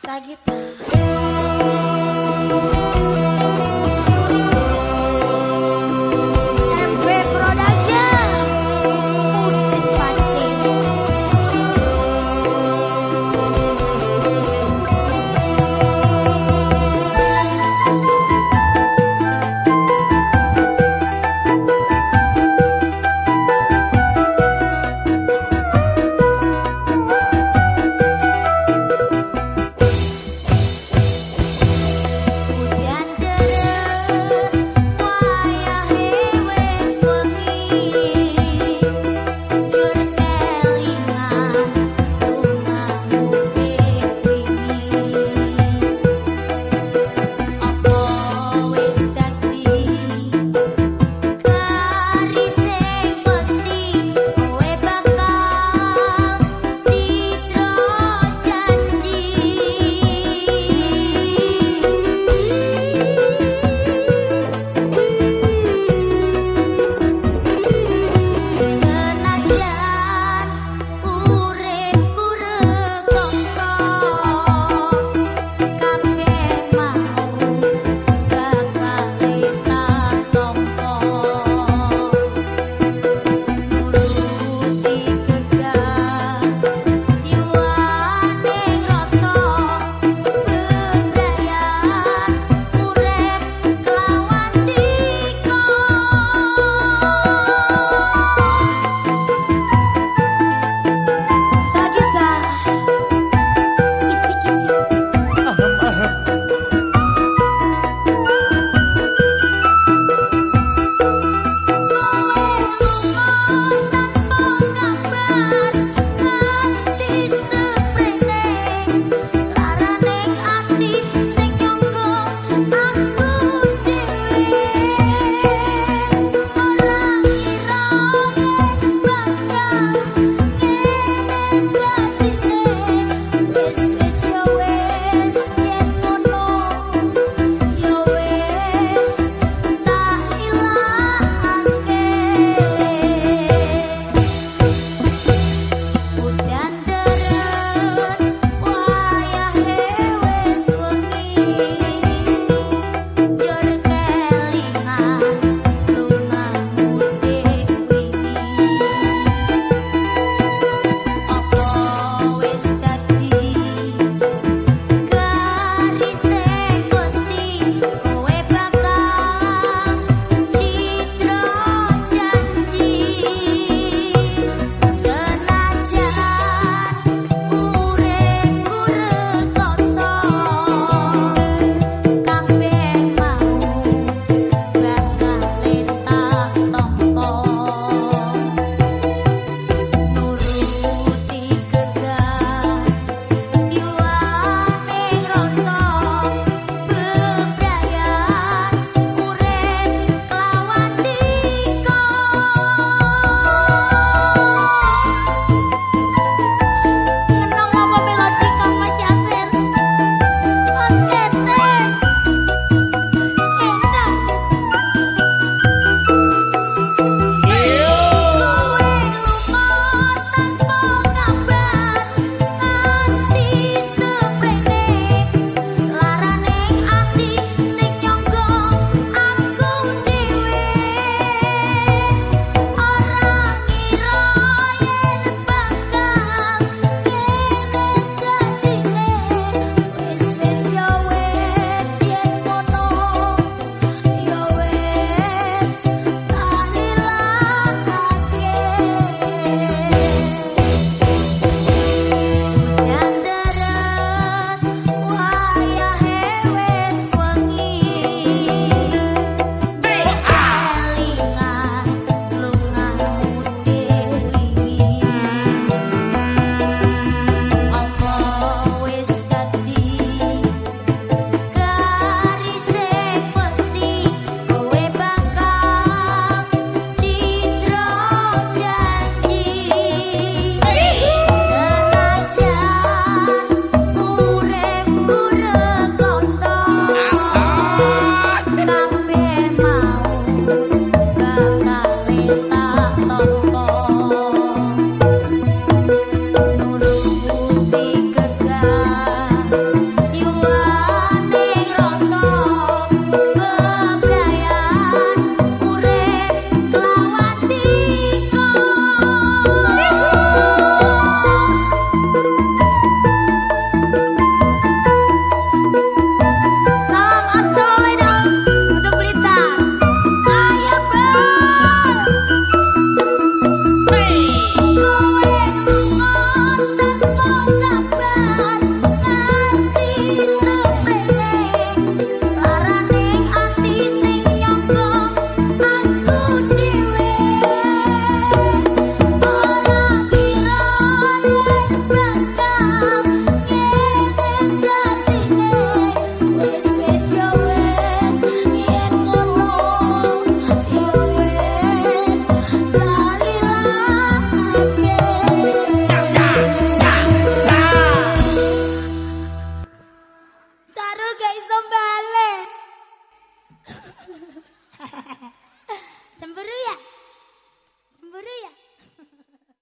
Sagita.